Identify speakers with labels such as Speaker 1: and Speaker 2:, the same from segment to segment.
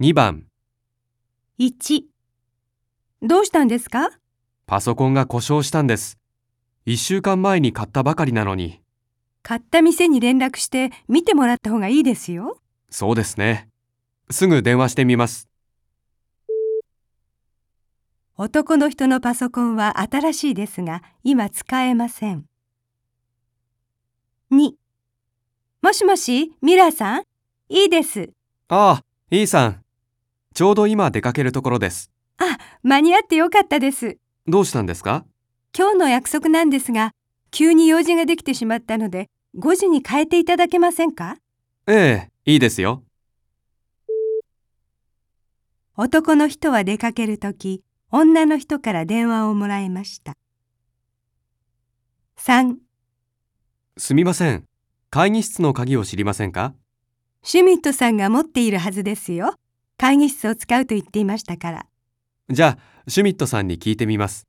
Speaker 1: 2番、
Speaker 2: 1どうしたんですか？
Speaker 1: パソコンが故障したんです。1週間前に買ったばかりなのに。
Speaker 2: 買った店に連絡して見てもらった方がいいですよ。
Speaker 1: そうですね。すぐ電話してみます。
Speaker 2: 男の人のパソコンは新しいですが今使えません。2もしもしミラーさん？いいです。
Speaker 1: ああ、イーさん。ちょうど今出かけるところです。
Speaker 2: あ間に合ってよかったです。
Speaker 1: どうしたんですか？
Speaker 2: 今日の約束なんですが急に用事ができてしまったので5時に変えていただけませんか？
Speaker 1: ええ、いいですよ。
Speaker 2: 男の人は出かけるとき女の人から電話をもらいました。3
Speaker 1: すみません。会議室の鍵を知りませんか？
Speaker 2: シュミットさんが持っているはずですよ。会議室を使うと言っていましたから。
Speaker 1: じゃあ、シュミットさんに聞いてみます。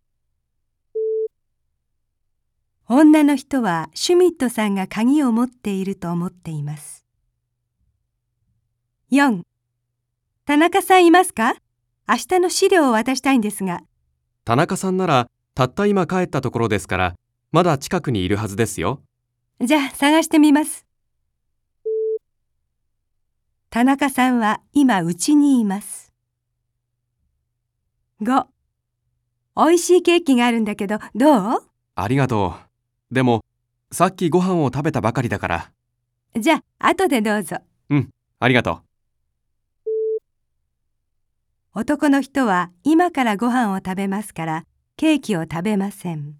Speaker 2: 女の人はシュミットさんが鍵を持っていると思っています。4田中さんいますか？明日の資料を渡したいんですが、
Speaker 1: 田中さんなら、たった今帰ったところですから、まだ近くにいるはずですよ。
Speaker 2: じゃあ探してみます。田中さんは今うちにいます。5美味しいケーキがあるんだけどどう？
Speaker 1: ありがとう。でも、さっきご飯を食べたばかりだから。
Speaker 2: じゃあ後でどうぞ。
Speaker 1: ありがとう。
Speaker 2: 男の人は今からご飯を食べますからケーキを食べません。